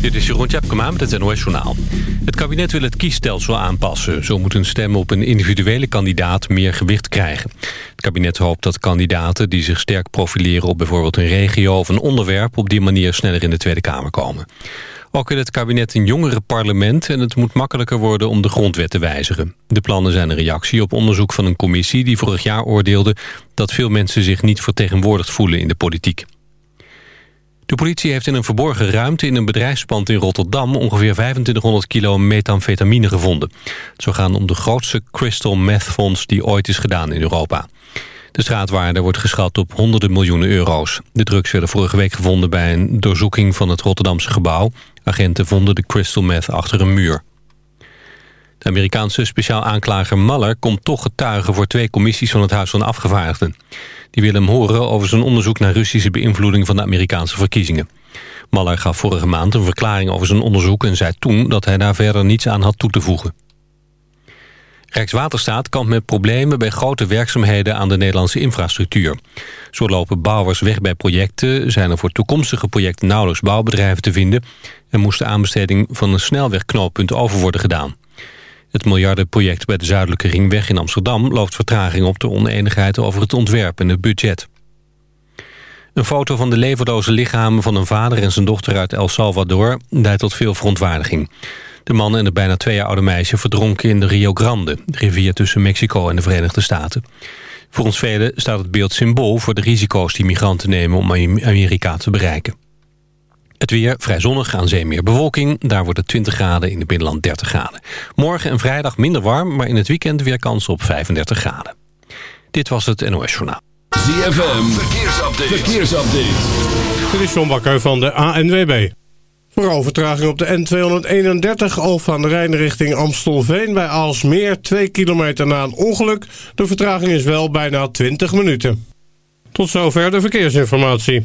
Dit is Jeroen Tjepkema met het NOS Journaal. Het kabinet wil het kiesstelsel aanpassen. Zo moet een stem op een individuele kandidaat meer gewicht krijgen. Het kabinet hoopt dat kandidaten die zich sterk profileren... op bijvoorbeeld een regio of een onderwerp... op die manier sneller in de Tweede Kamer komen. Ook wil het kabinet een jongere parlement... en het moet makkelijker worden om de grondwet te wijzigen. De plannen zijn een reactie op onderzoek van een commissie... die vorig jaar oordeelde dat veel mensen zich niet vertegenwoordigd voelen in de politiek. De politie heeft in een verborgen ruimte in een bedrijfspand in Rotterdam... ongeveer 2500 kilo methamfetamine gevonden. Het zou gaan om de grootste crystal meth fonds die ooit is gedaan in Europa. De straatwaarde wordt geschat op honderden miljoenen euro's. De drugs werden vorige week gevonden bij een doorzoeking van het Rotterdamse gebouw. Agenten vonden de crystal meth achter een muur. De Amerikaanse speciaal aanklager Mueller komt toch getuigen voor twee commissies van het Huis van Afgevaardigden. Die willen hem horen over zijn onderzoek naar Russische beïnvloeding van de Amerikaanse verkiezingen. Mueller gaf vorige maand een verklaring over zijn onderzoek en zei toen dat hij daar verder niets aan had toe te voegen. Rijkswaterstaat kampt met problemen bij grote werkzaamheden aan de Nederlandse infrastructuur. Zo lopen bouwers weg bij projecten, zijn er voor toekomstige projecten nauwelijks bouwbedrijven te vinden... en moest de aanbesteding van een snelwegknooppunt over worden gedaan. Het miljardenproject bij de Zuidelijke Ringweg in Amsterdam... loopt vertraging op de oneenigheid over het ontwerp en het budget. Een foto van de leverloze lichamen van een vader en zijn dochter uit El Salvador... leidt tot veel verontwaardiging. De man en het bijna twee jaar oude meisje verdronken in de Rio Grande... de rivier tussen Mexico en de Verenigde Staten. Volgens velen staat het beeld symbool voor de risico's die migranten nemen... om Amerika te bereiken. Het weer vrij zonnig, aan zee meer bewolking. Daar wordt het 20 graden, in het binnenland 30 graden. Morgen en vrijdag minder warm, maar in het weekend weer kans op 35 graden. Dit was het NOS Journaal. ZFM, verkeersupdate. verkeersupdate. Dit is John Bakker van de ANWB. Vooral vertraging op de N231 Alphen aan de Rijn richting Amstelveen bij Aalsmeer. 2 kilometer na een ongeluk. De vertraging is wel bijna 20 minuten. Tot zover de verkeersinformatie.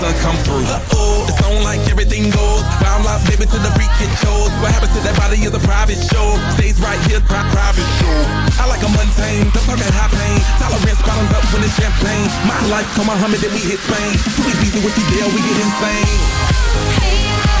Sun come through. Uh-oh, it's on like everything goes. Wild out, baby, to the freak it shows. What happens to that body is a private show. Stays right here, pri- private show. I like a mundane, don't talk that high pain. Tolerance bottoms up when it's champagne. My life, come Muhammad, then we hit Spain. Too easy with you, deal, we get insane. Hey, I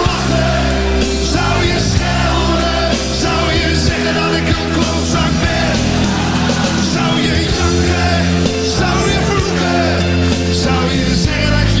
Zou je janken? Zou je vloeken? Zou je zeggen dat je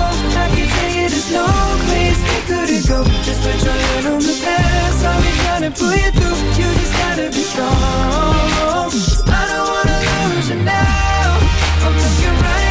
I can Just put your on the past I'll trying to pull you through You just gotta be strong I don't wanna lose you now. I'm looking right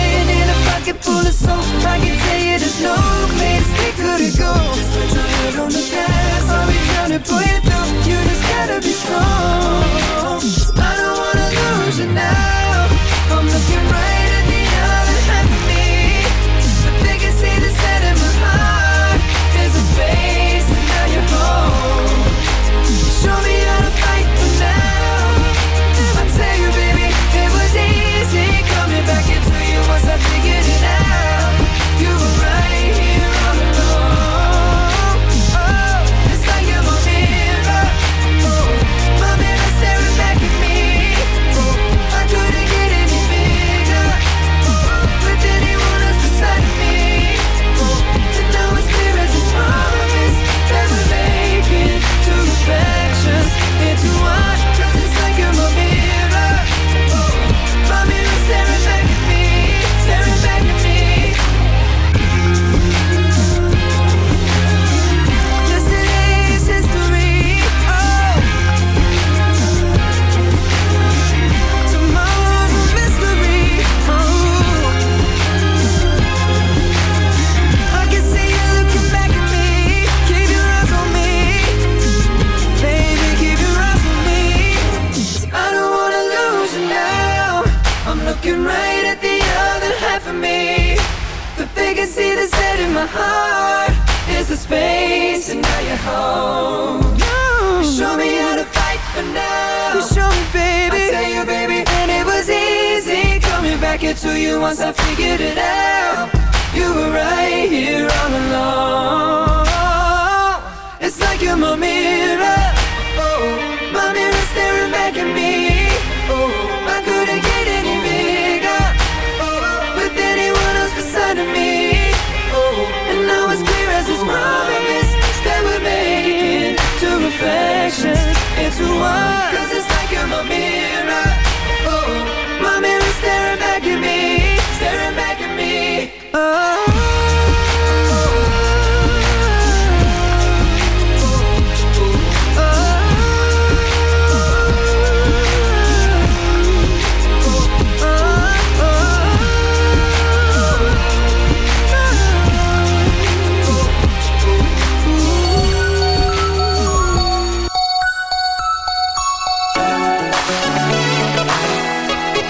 full of soap I can tell you there's no place we couldn't go put your head on the gas I'll be trying to pull you through You just gotta be strong I don't wanna lose you now. I'm looking right at the other half of me. But they can see the set in my heart. There's a space and now you're home Show me how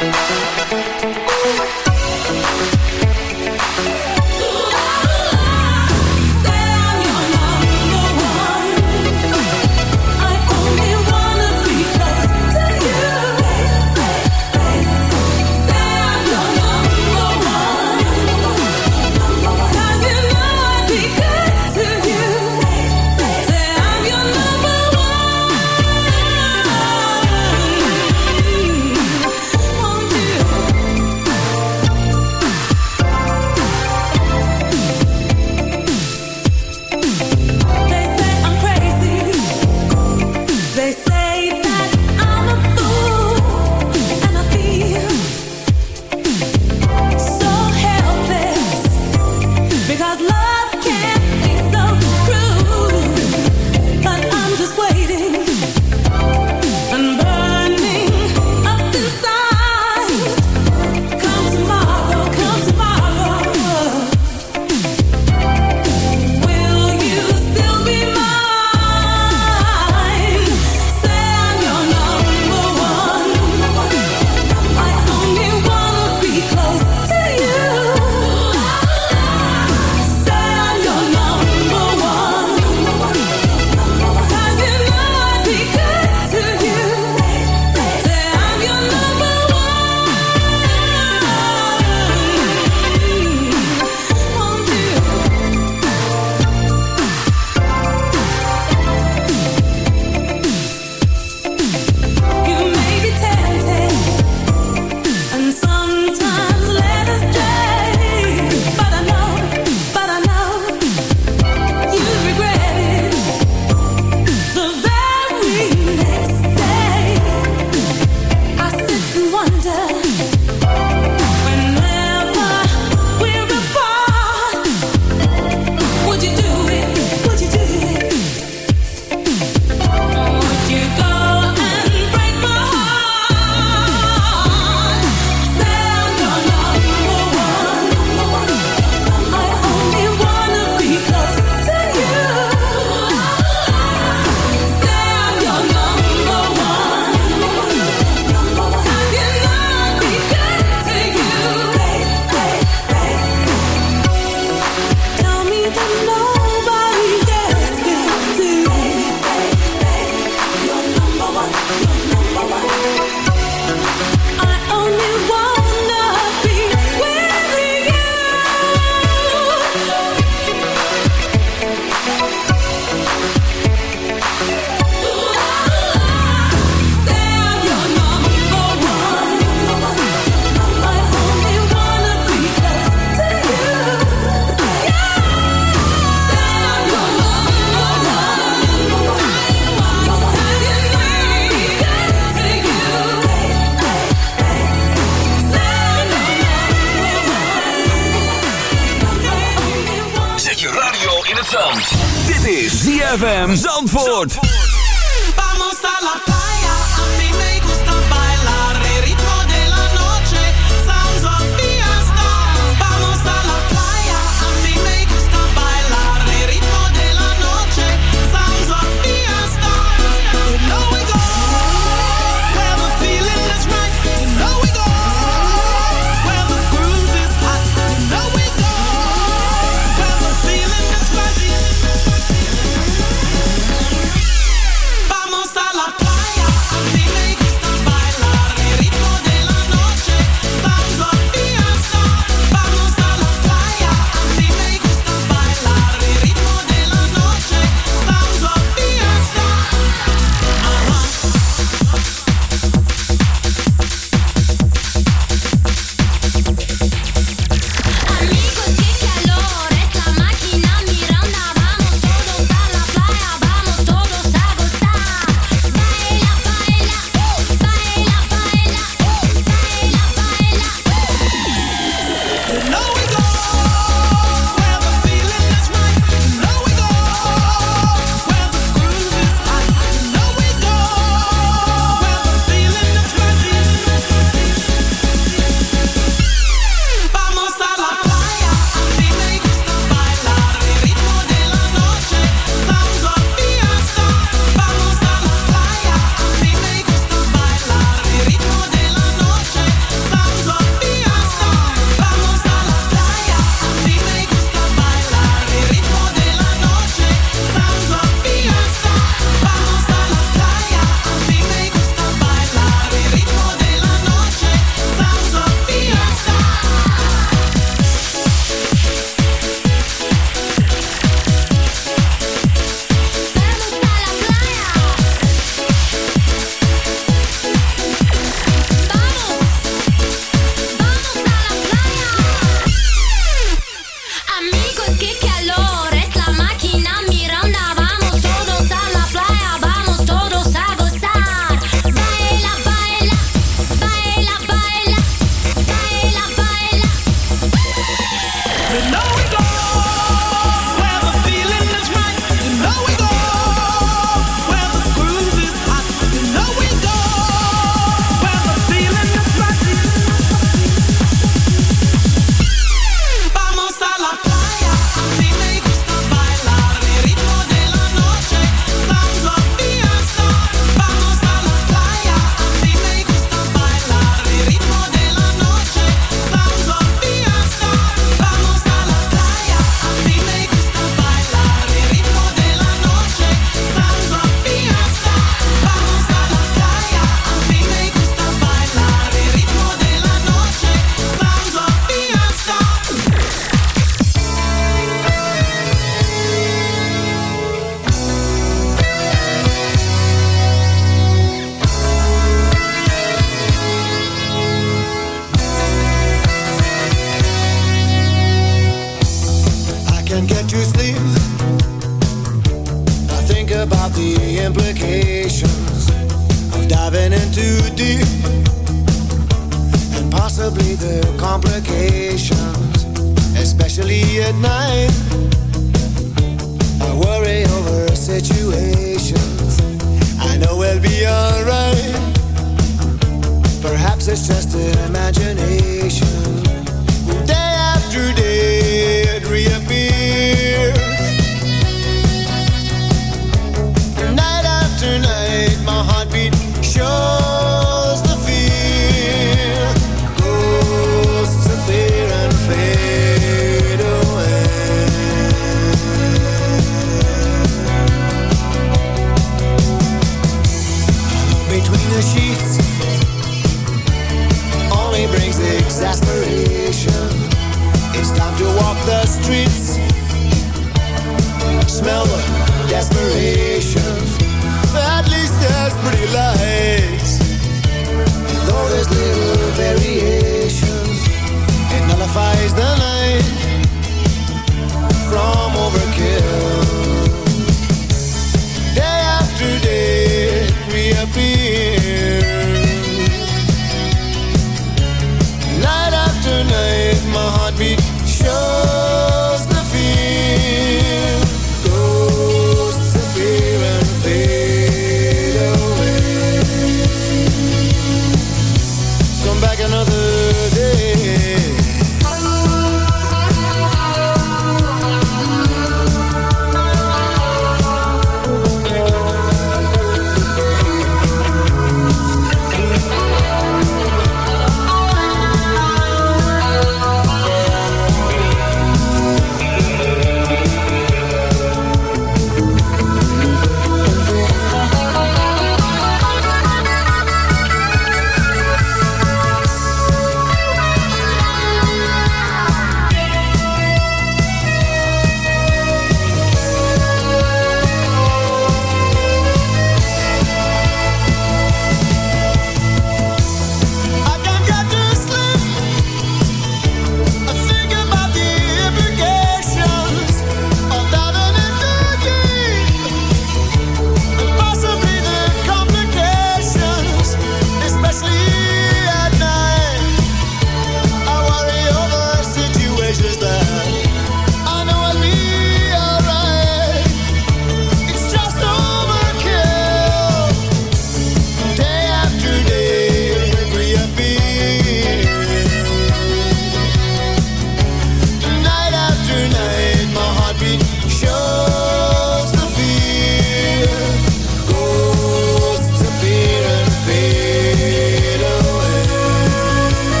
Thank you.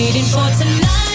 waiting for tonight.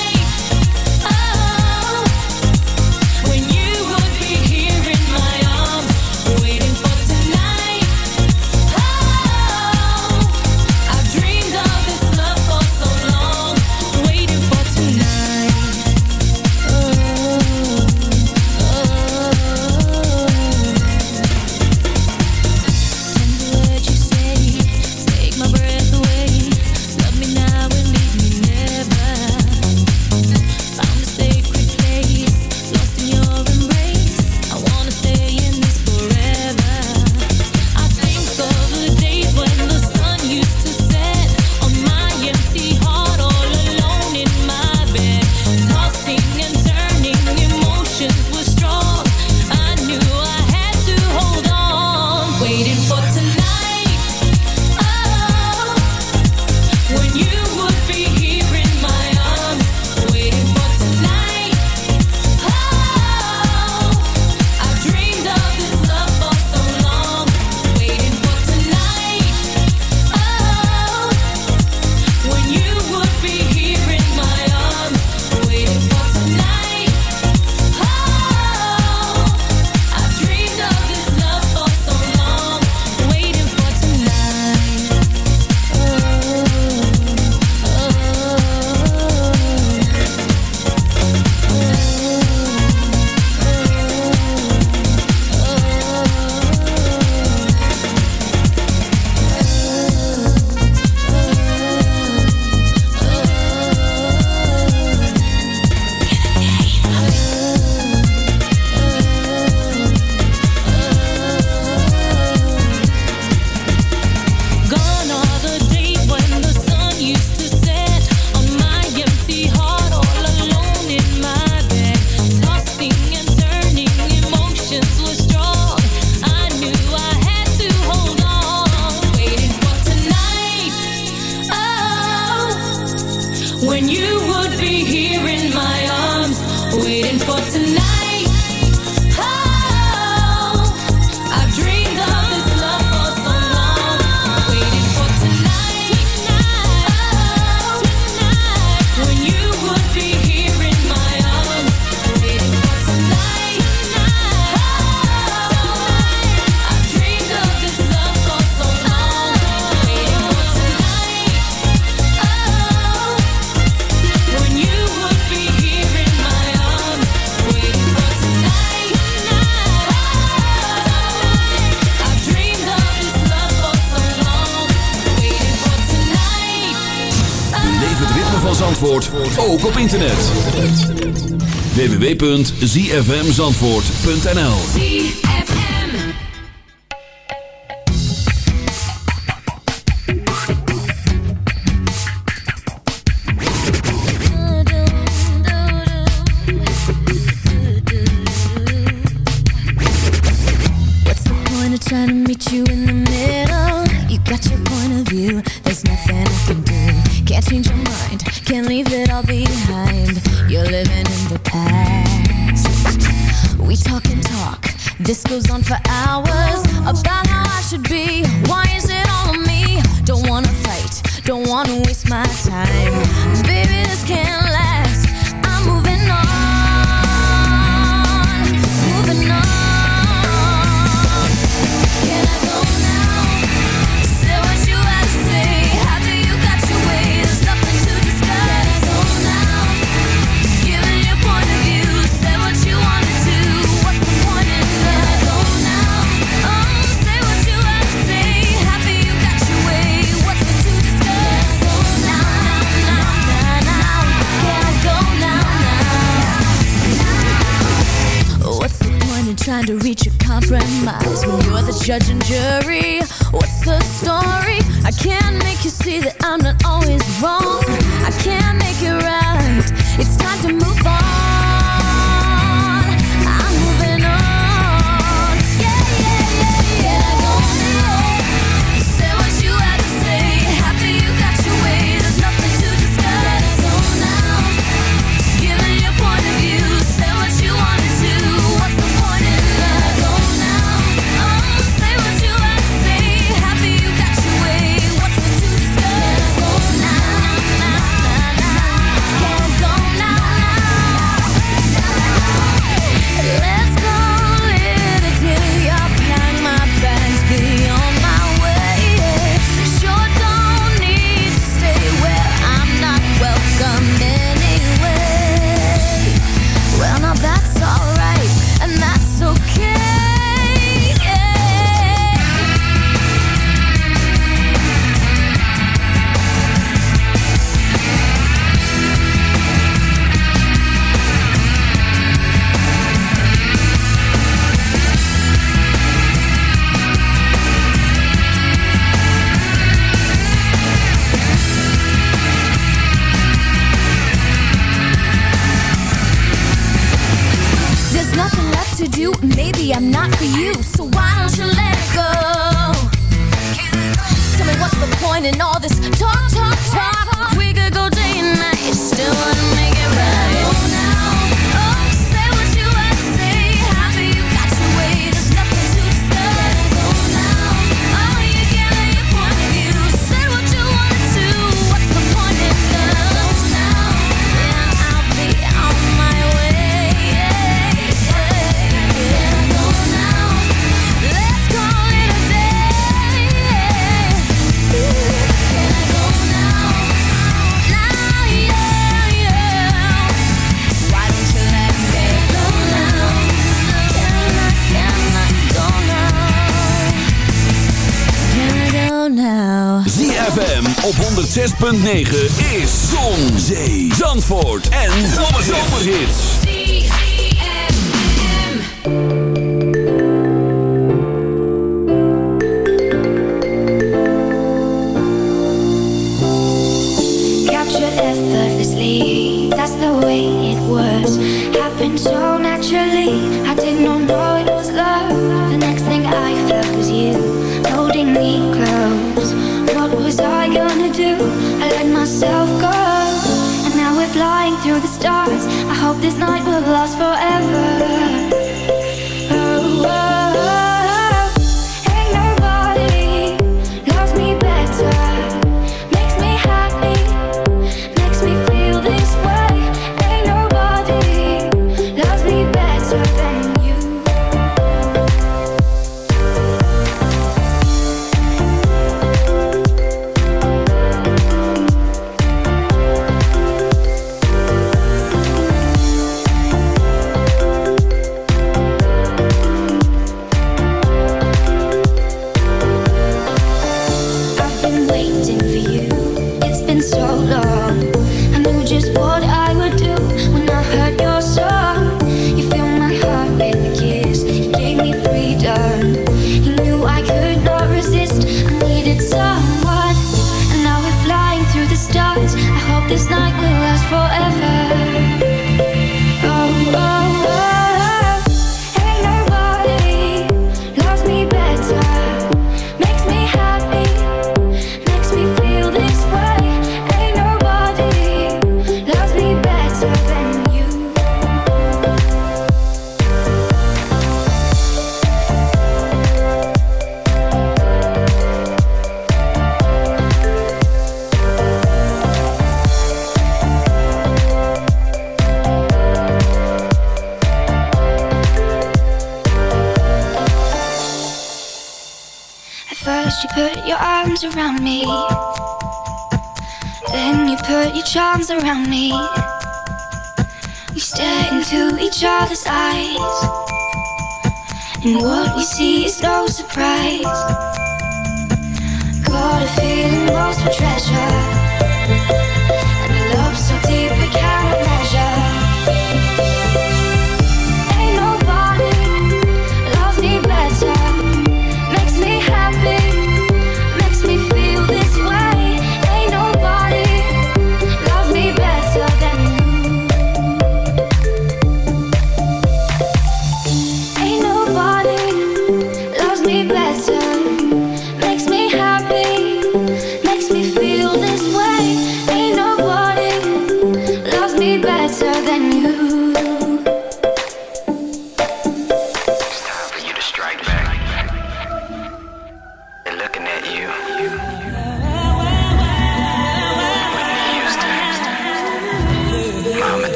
www.zfmzandvoort.nl 106.9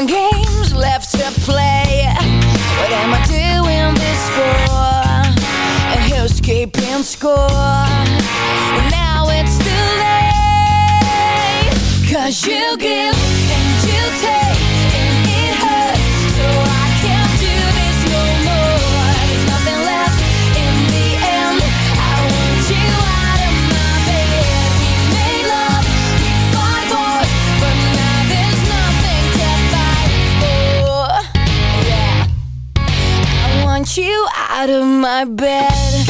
and games left to play What am I doing this for? And who's keeping score? And now it's too late Cause you give and you take out of my bed.